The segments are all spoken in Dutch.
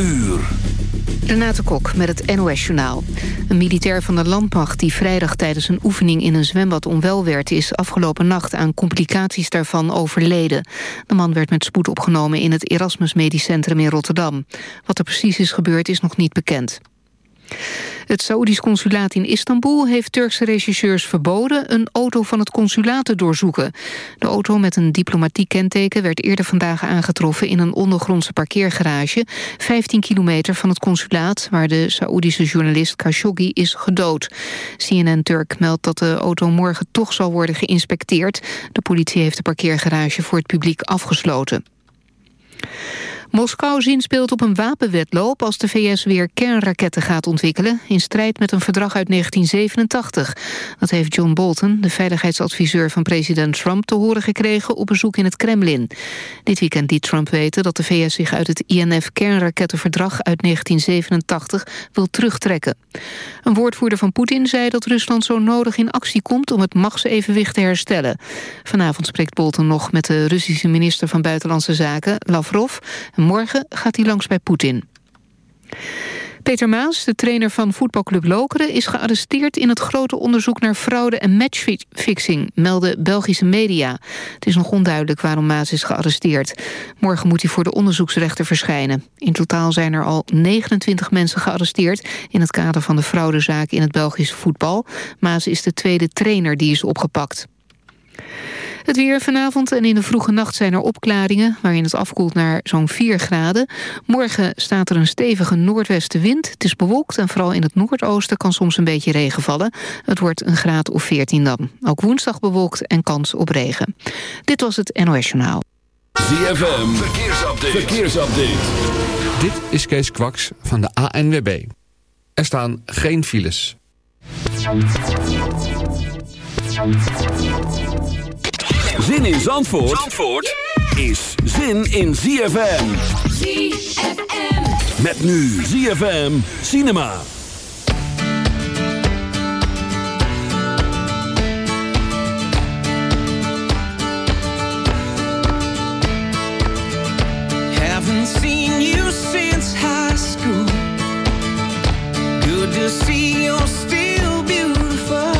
uur. Renate Kok met het NOS Journaal. Een militair van de landmacht die vrijdag tijdens een oefening in een zwembad onwel werd... is afgelopen nacht aan complicaties daarvan overleden. De man werd met spoed opgenomen in het Erasmus Medisch Centrum in Rotterdam. Wat er precies is gebeurd is nog niet bekend. Het Saoedisch consulaat in Istanbul heeft Turkse regisseurs verboden een auto van het consulaat te doorzoeken. De auto met een diplomatiek kenteken werd eerder vandaag aangetroffen in een ondergrondse parkeergarage, 15 kilometer van het consulaat waar de Saoedische journalist Khashoggi is gedood. CNN Turk meldt dat de auto morgen toch zal worden geïnspecteerd. De politie heeft de parkeergarage voor het publiek afgesloten. Moskou zinspeelt op een wapenwetloop als de VS weer kernraketten gaat ontwikkelen... in strijd met een verdrag uit 1987. Dat heeft John Bolton, de veiligheidsadviseur van president Trump... te horen gekregen op bezoek in het Kremlin. Dit weekend liet Trump weten dat de VS zich uit het INF-kernrakettenverdrag uit 1987 wil terugtrekken. Een woordvoerder van Poetin zei dat Rusland zo nodig in actie komt... om het machtsevenwicht te herstellen. Vanavond spreekt Bolton nog met de Russische minister van Buitenlandse Zaken, Lavrov... Morgen gaat hij langs bij Poetin. Peter Maas, de trainer van voetbalclub Lokeren... is gearresteerd in het grote onderzoek naar fraude en matchfixing... melden Belgische media. Het is nog onduidelijk waarom Maas is gearresteerd. Morgen moet hij voor de onderzoeksrechter verschijnen. In totaal zijn er al 29 mensen gearresteerd... in het kader van de fraudezaak in het Belgische voetbal. Maas is de tweede trainer die is opgepakt. Het weer vanavond en in de vroege nacht zijn er opklaringen... waarin het afkoelt naar zo'n 4 graden. Morgen staat er een stevige noordwestenwind. Het is bewolkt en vooral in het noordoosten kan soms een beetje regen vallen. Het wordt een graad of 14 dan. Ook woensdag bewolkt en kans op regen. Dit was het NOS Journaal. ZFM, verkeersupdate. verkeersupdate. Dit is Kees Kwaks van de ANWB. Er staan geen files. Zin in Zandvoort, Zandvoort is zin in ZFM. ZFM. Met nu ZFM Cinema. Haven't seen you since high school. Good to see you're still beautiful.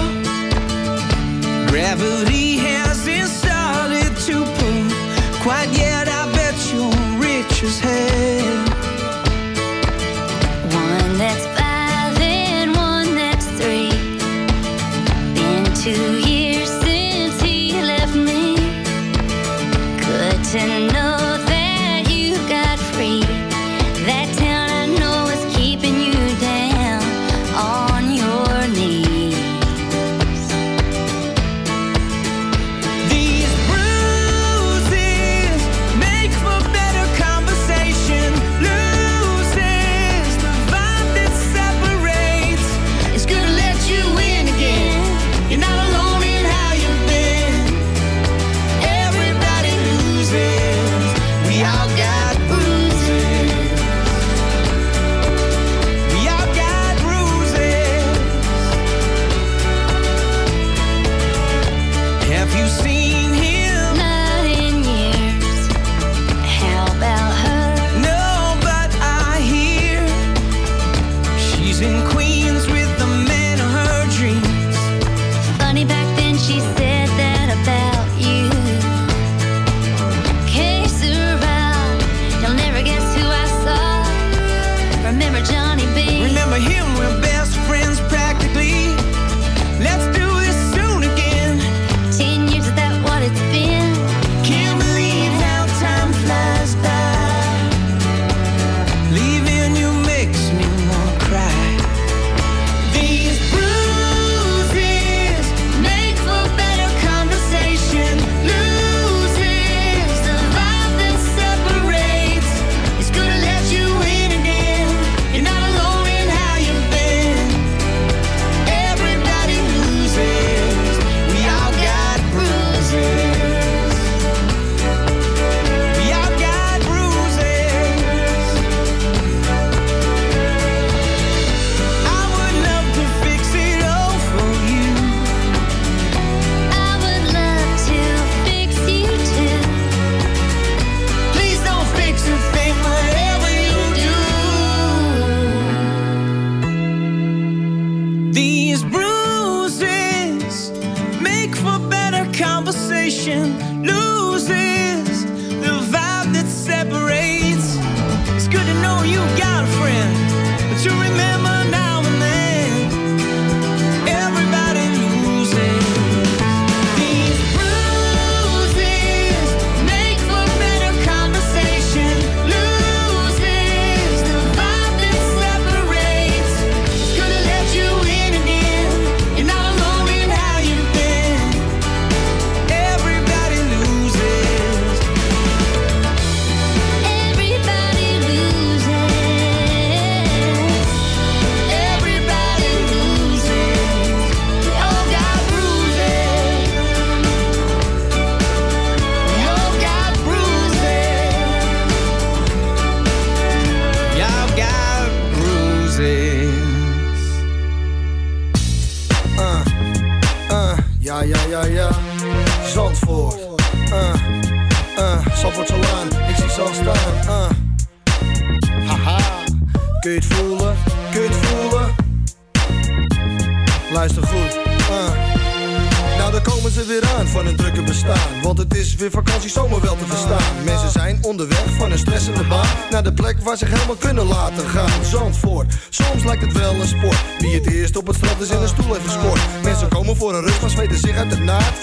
Gravity yet. I bet you're rich as hell.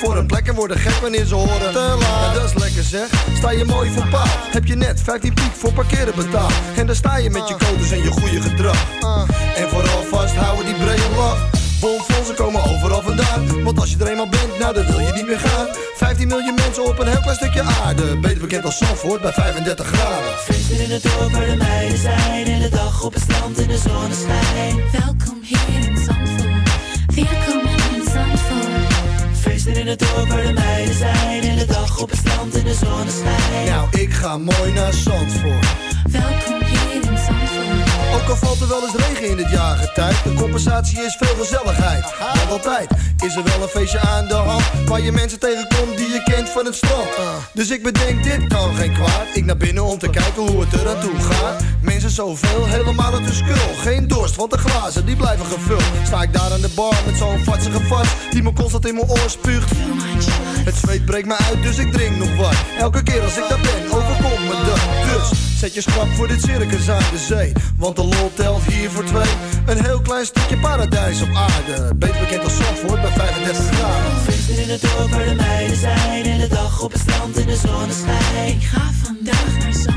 Voor een plek en worden gek wanneer ze horen. Te laat. Ja, dat is lekker zeg. Sta je mooi voor paal. Heb je net 15 piek voor parkeren betaald. En dan sta je met je codes en je goede gedrag. En vooral vasthouden die brede lach. Bomvol, ze komen overal vandaan. Want als je er eenmaal bent, nou dan wil je niet meer gaan. 15 miljoen mensen op een heel klein stukje aarde. Beter bekend als Zandvoort bij 35 graden. Feesten in het dorp waar de meiden zijn. In de dag op het strand in de zonneschijn. Welkom hier in Zandvoort. Welkom in Zandvoort. In het dorp waar de meiden zijn. In de dag op het strand in de zonneschijn. Nou, ik ga mooi naar Zandvoort. Welkom hier in Zandvoort. Ook al valt er wel eens regen in het jaargetijd. De compensatie is veel gezelligheid. Want altijd is er wel een feestje aan de hand. Waar je mensen tegenkomt die je kent van het strand. Dus ik bedenk, dit kan geen kwaad. Ik naar binnen om te kijken hoe het er aan toe gaat. Zoveel, helemaal uit de skul. Geen dorst, want de glazen die blijven gevuld. Sta ik daar aan de bar met zo'n vatsige vast. Die me constant in mijn oor spuugt. Het zweet breekt me uit, dus ik drink nog wat. Elke keer als ik daar ben, overkomt me dat. Dus zet je schrap voor dit circus aan de zee. Want de lol telt hier voor twee. Een heel klein stukje paradijs op aarde. Beter bekend als Zandvoort bij 35 graden. Feesten in het dorp waar de meiden zijn. In de dag op het strand in de zonneschijn. Ik ga vandaag naar Zandvoort.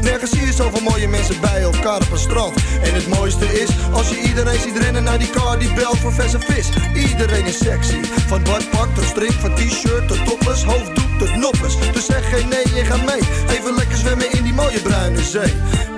Nergens zie je zoveel mooie mensen bij elkaar op een strand. En het mooiste is, als je iedereen ziet rennen naar die car die belt voor verse vis. Iedereen is sexy, van badpak tot strik, van t-shirt tot topless Hoofddoek tot noppes, dus zeg geen nee en ga mee. Even lekker zwemmen in die mooie bruine zee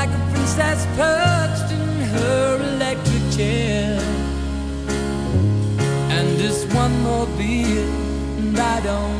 like a princess perched in her electric chair. And just one more beer, and I don't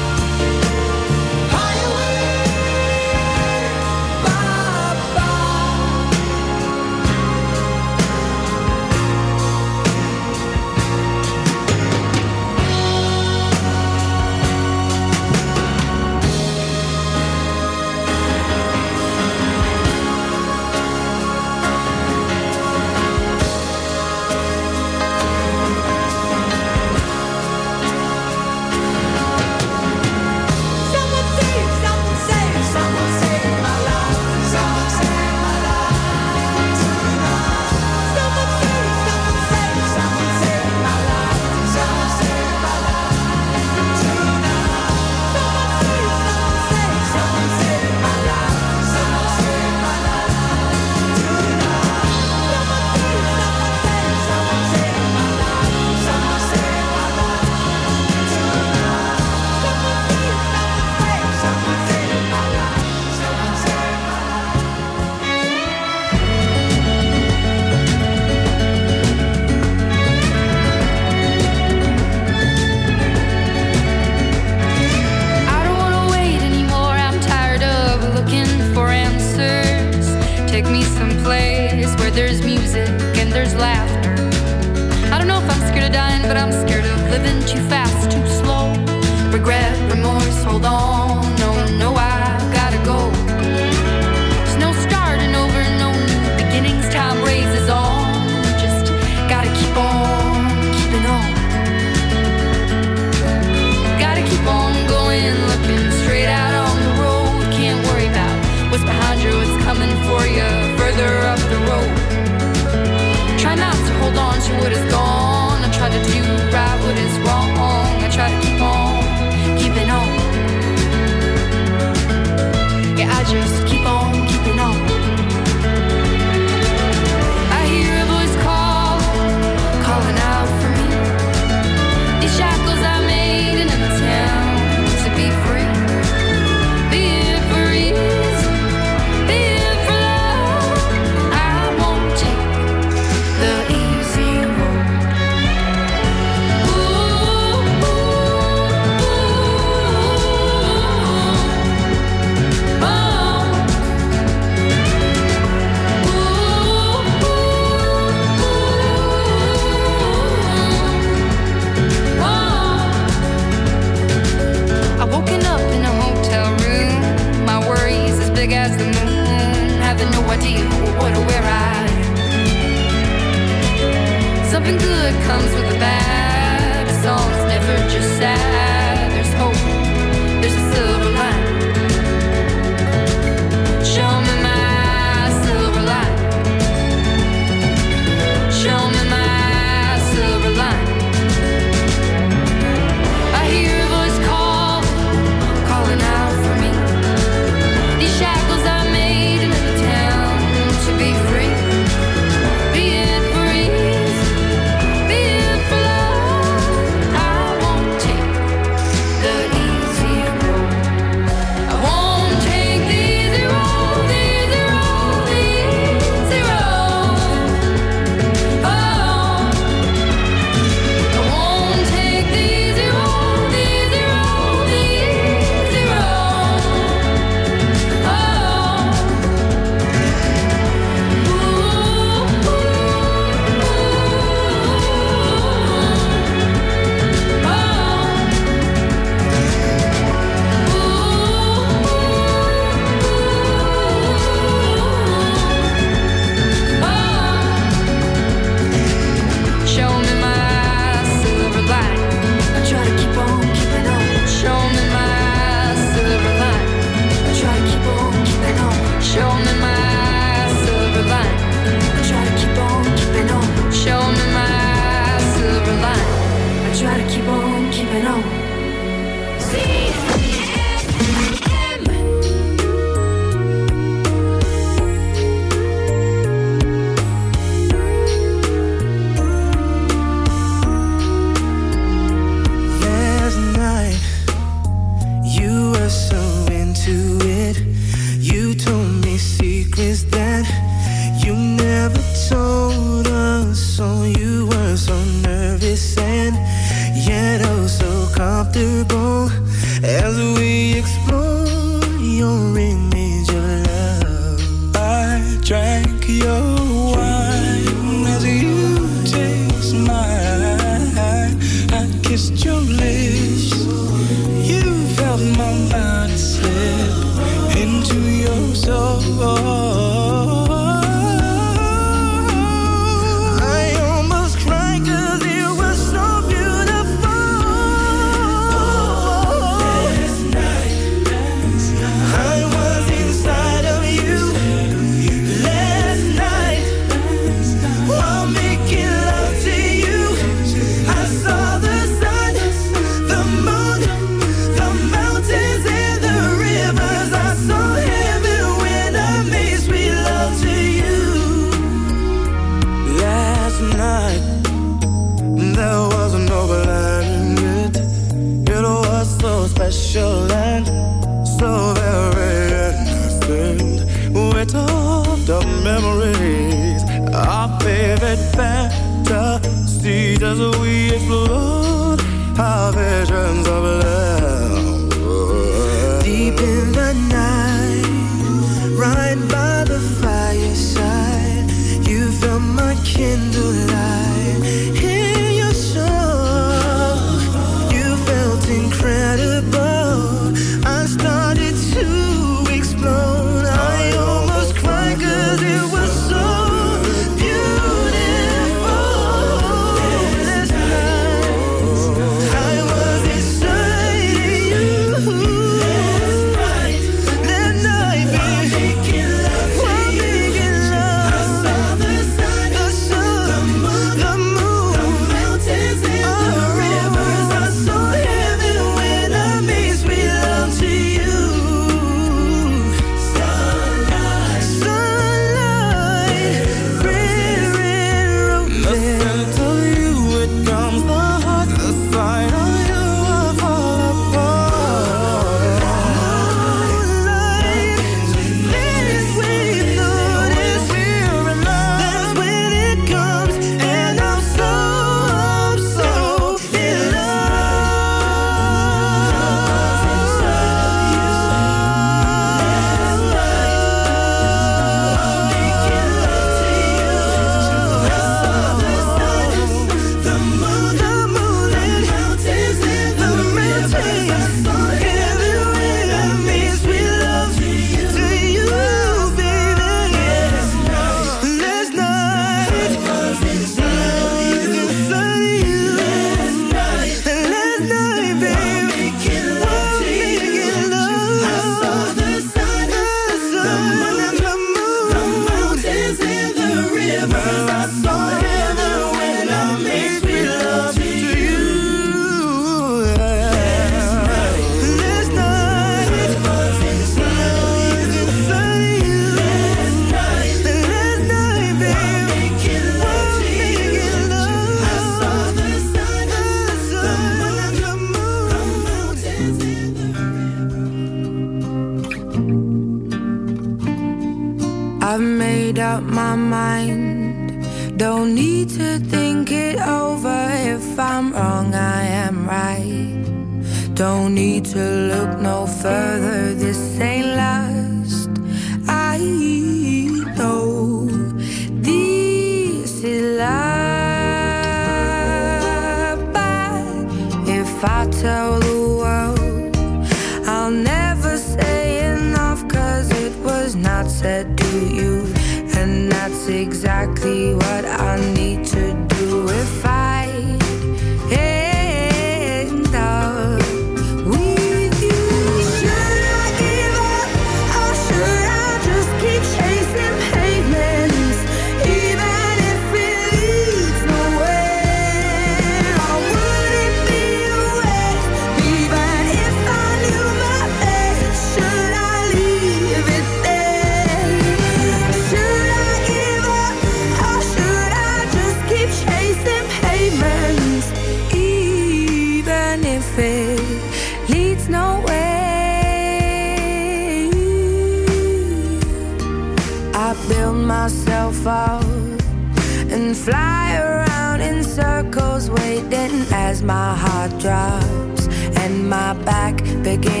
back, begin.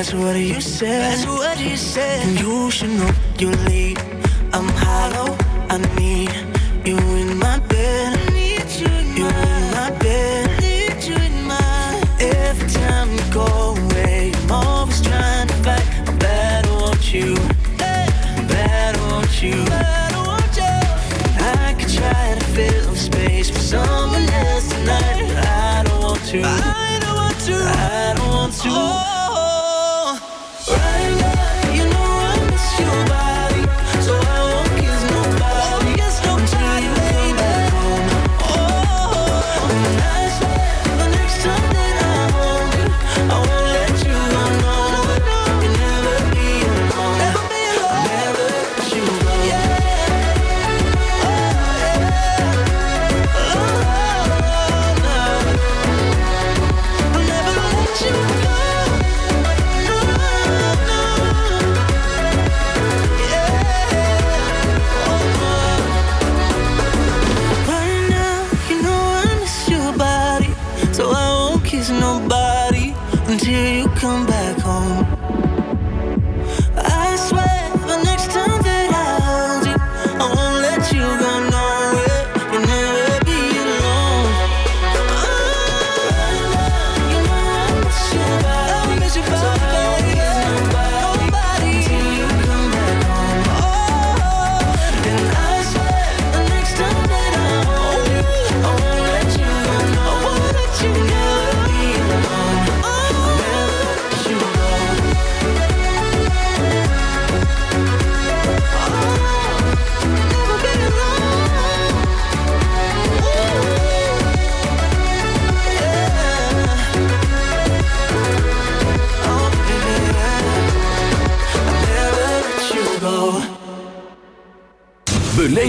That's what you said. That's what you said. And you should know you leave. I'm hollow. I need.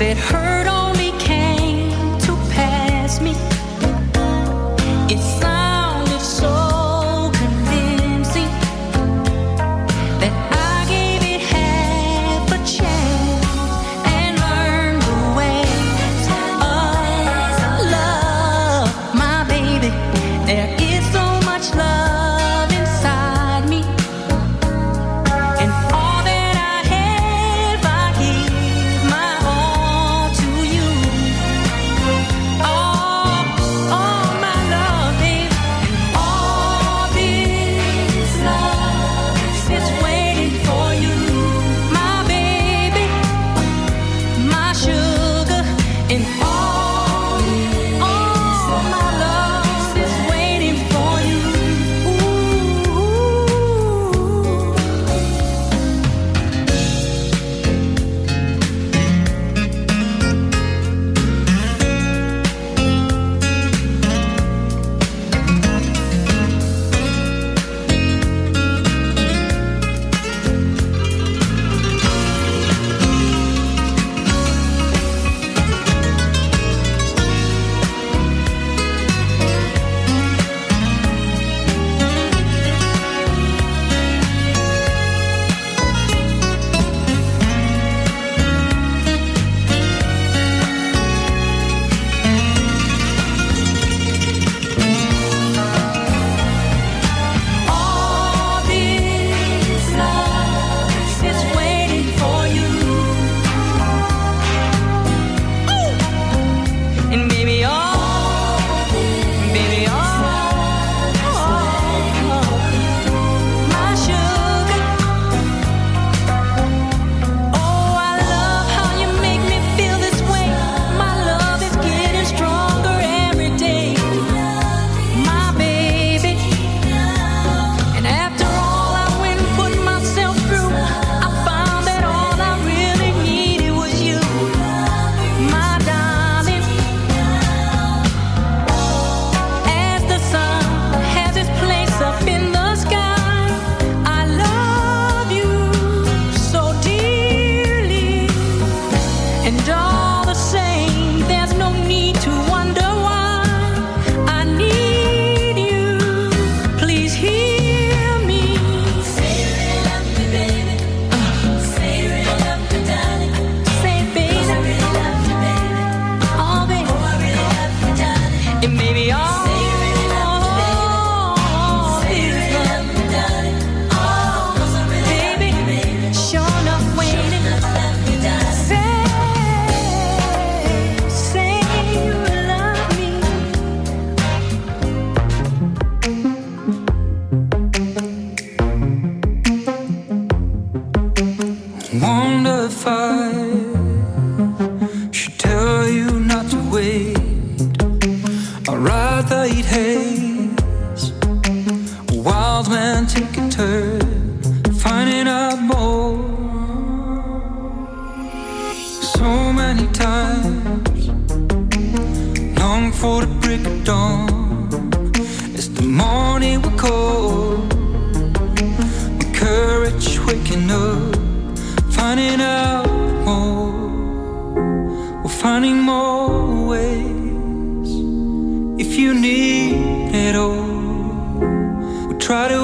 it hurt finding out more. We're finding more ways. If you need it all, we'll try to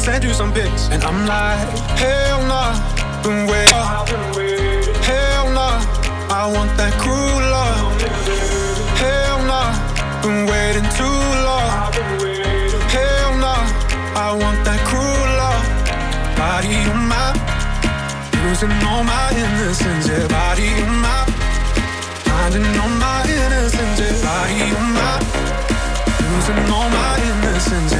me send you some pics. And I'm like, hell nah, been waiting. Hell nah, I want that cruel love. Hell nah, been waiting too long. Hell nah, I want that cruel love. Body on my, losing all my innocence. Yeah, body on my, finding all my innocence. Yeah, body on my, losing all my innocence. Yeah.